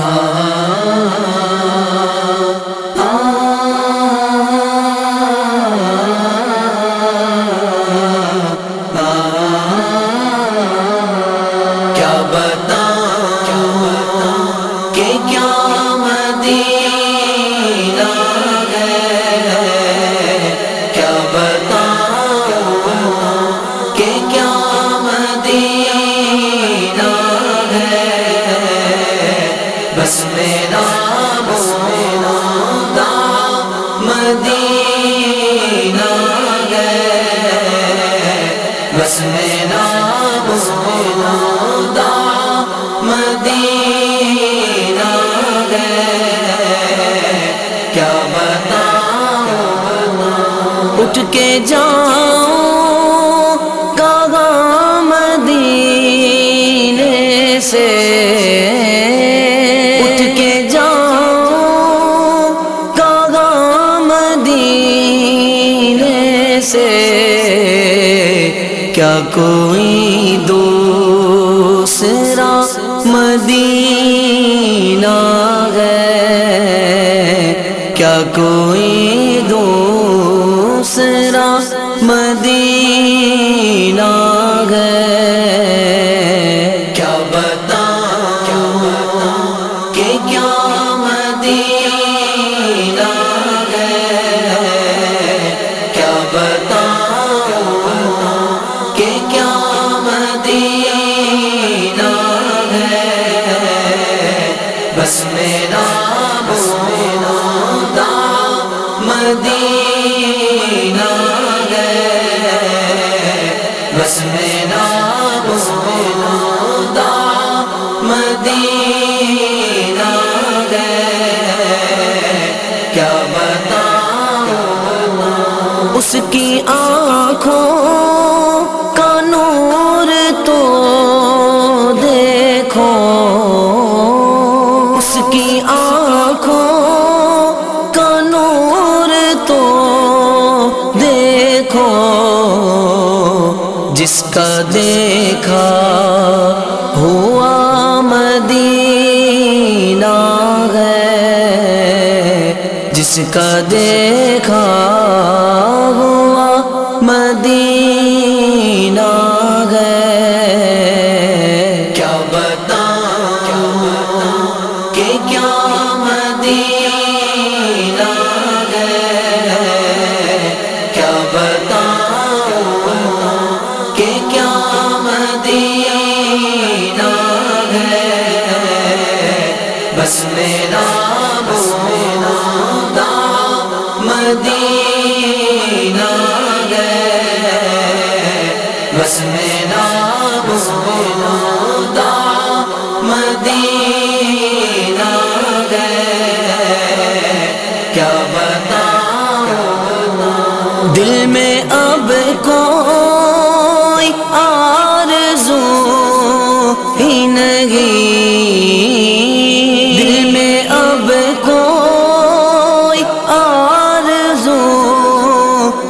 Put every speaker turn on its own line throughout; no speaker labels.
ہاں اٹھ کے جاؤں کہاں مدینے سے؟ اٹھ کے جاؤں کہاں مدینے سے؟ کیا کوئی دوسرا مدینہ ہے؟ کیا کوئی دوسرا مدینہ اس کی آنکھوں کا نور تو دیکھو۔ اس کی آنکھوں کا نور تو دیکھو۔ جس کا دیکھا ہوا مدینہ ہے، جس کا دیکھا مدینہ ہے۔ کیا بتاؤں کہ کیا مدینہ ہے؟ کیا بتاؤں کہ کیا مدینہ ہے؟ بس میرا بس بس مدینہ کیا بتاؤں دل میں اب کوئی آرزو ہی نہیں۔ دل میں اب کوئی آرزو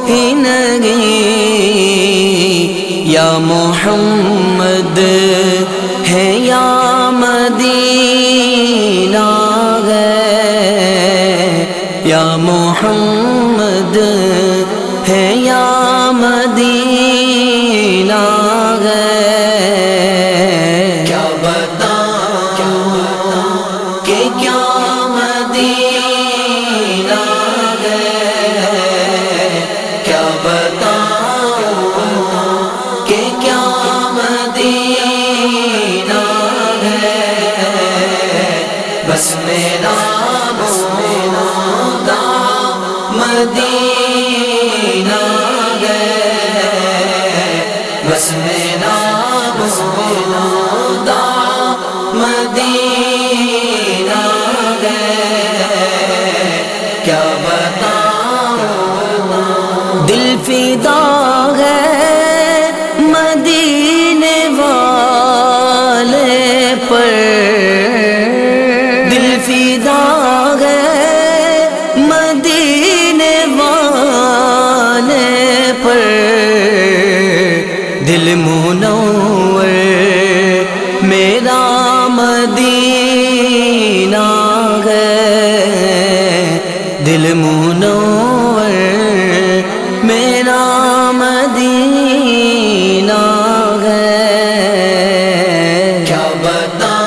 ہی نہیں۔ یا محمد محمد مدینہ دل منور، میرا مدینہ ہے۔ دل منور، میرا مدینہ ہے۔ کیا بتا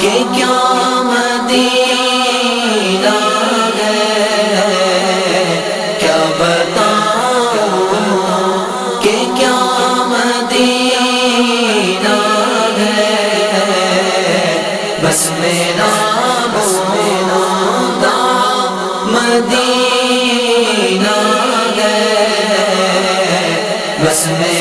کہ کیا مدینہ مدینہ ہے۔ بس میرا بس میرا دا مدینہ ہے۔ بس میرا